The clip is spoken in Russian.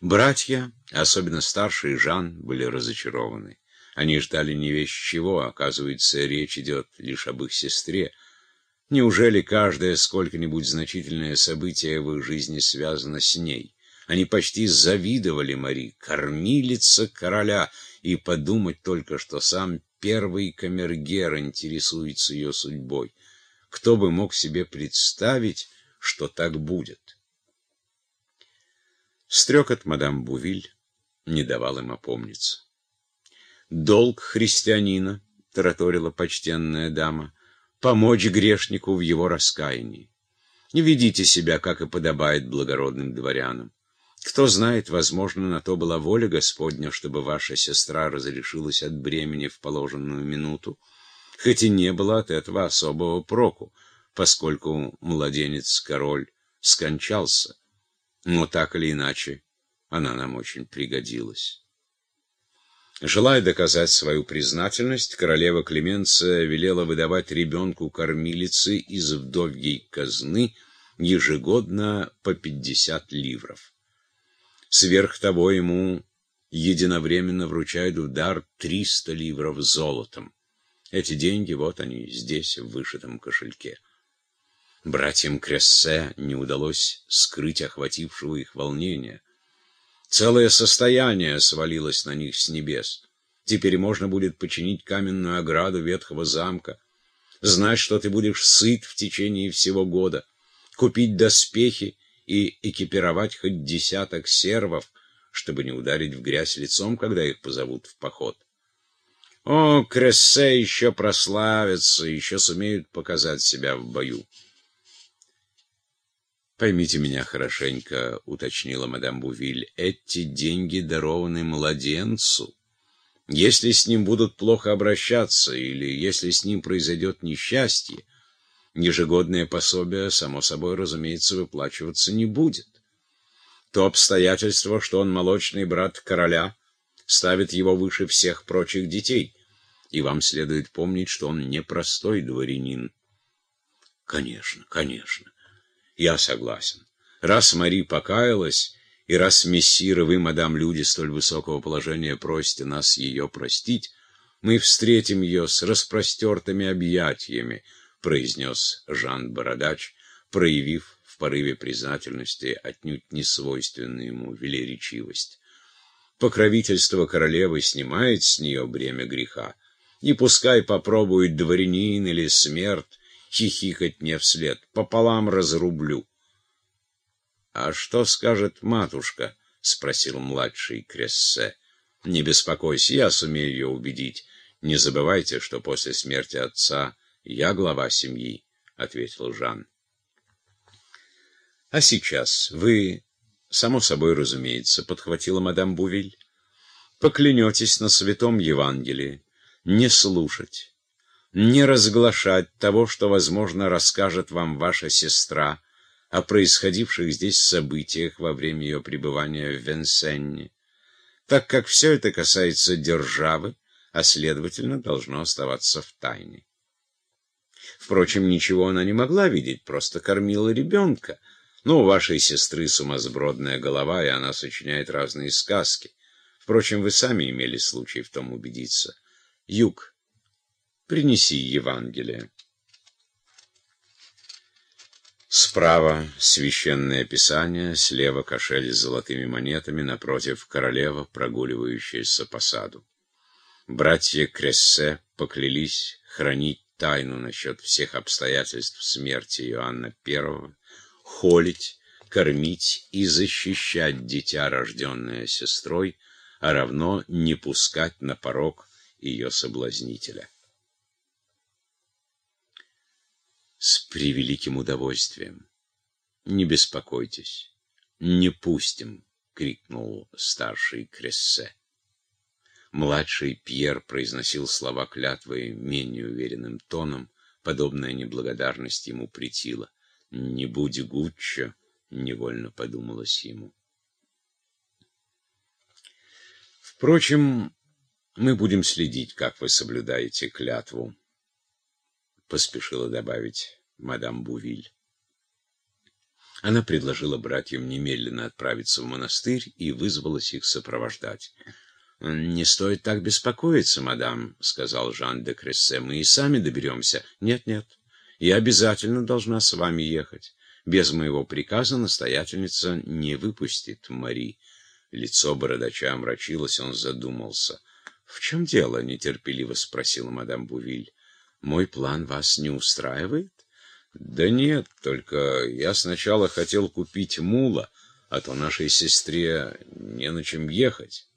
Братья, особенно старший Жан, были разочарованы. Они ждали не весь чего, оказывается, речь идет лишь об их сестре. Неужели каждое сколько-нибудь значительное событие в их жизни связано с ней? Они почти завидовали Мари, кормилица короля, и подумать только, что сам первый камергер интересуется ее судьбой. Кто бы мог себе представить, что так будет? Стрекот мадам Бувиль не давал им опомниться. «Долг христианина», — тараторила почтенная дама, — «помочь грешнику в его раскаянии. Не ведите себя, как и подобает благородным дворянам. Кто знает, возможно, на то была воля Господня, чтобы ваша сестра разрешилась от бремени в положенную минуту, хоть и не было от этого особого проку, поскольку младенец-король скончался. Но так или иначе, она нам очень пригодилась. Желая доказать свою признательность, королева Клеменция велела выдавать ребенку кормилицы из вдовьей казны ежегодно по пятьдесят ливров. Сверх того ему единовременно вручают в дар триста ливров золотом. Эти деньги, вот они, здесь, в вышитом кошельке. Братьям Крессе не удалось скрыть охватившего их волнения. Целое состояние свалилось на них с небес. Теперь можно будет починить каменную ограду ветхого замка, знать, что ты будешь сыт в течение всего года, купить доспехи и экипировать хоть десяток сервов, чтобы не ударить в грязь лицом, когда их позовут в поход. О, Крессе еще прославятся, еще сумеют показать себя в бою. «Поймите меня хорошенько», — уточнила мадам Бувиль, — «эти деньги дарованы младенцу. Если с ним будут плохо обращаться или если с ним произойдет несчастье, ежегодное пособие, само собой, разумеется, выплачиваться не будет. То обстоятельство, что он молочный брат короля, ставит его выше всех прочих детей, и вам следует помнить, что он непростой дворянин». «Конечно, конечно». Я согласен. Раз Мари покаялась, и раз мессиры вы, мадам, люди столь высокого положения, просите нас ее простить, мы встретим ее с распростертыми объятиями, произнес Жан Бородач, проявив в порыве признательности отнюдь не свойственную ему велеречивость. Покровительство королевы снимает с нее бремя греха, и пускай попробует дворянин или смерть хихикать мне вслед. Пополам разрублю. — А что скажет матушка? — спросил младший Крессе. — Не беспокойся, я сумею ее убедить. Не забывайте, что после смерти отца я глава семьи, — ответил Жан. — А сейчас вы, само собой разумеется, — подхватила мадам Бувиль, — поклянетесь на святом Евангелии не слушать не разглашать того, что, возможно, расскажет вам ваша сестра о происходивших здесь событиях во время ее пребывания в Венсенне, так как все это касается державы, а, следовательно, должно оставаться в тайне. Впрочем, ничего она не могла видеть, просто кормила ребенка. Но у вашей сестры сумасбродная голова, и она сочиняет разные сказки. Впрочем, вы сами имели случай в том убедиться. Юг Принеси Евангелие. Справа священное писание, слева кошель с золотыми монетами, напротив королева, прогуливающаяся по саду. Братья Крессе поклялись хранить тайну насчет всех обстоятельств смерти Иоанна I, холить, кормить и защищать дитя, рожденное сестрой, а равно не пускать на порог ее соблазнителя. С превеликим удовольствием. Не беспокойтесь, не пустим, крикнул старший Крессе. Младший Пьер произносил слова клятвы менее уверенным тоном, подобная неблагодарность ему претила. «Не будь Гуччо», — невольно подумалось ему. Впрочем, мы будем следить, как вы соблюдаете клятву поспешила добавить мадам Бувиль. Она предложила братьям немедленно отправиться в монастырь и вызвалась их сопровождать. «Не стоит так беспокоиться, мадам», — сказал Жан де Крессе. «Мы и сами доберемся». «Нет-нет, я обязательно должна с вами ехать. Без моего приказа настоятельница не выпустит Мари». Лицо бородача омрачилось, он задумался. «В чем дело?» — нетерпеливо спросила мадам Бувиль. «Мой план вас не устраивает?» «Да нет, только я сначала хотел купить мула, а то нашей сестре не на чем ехать».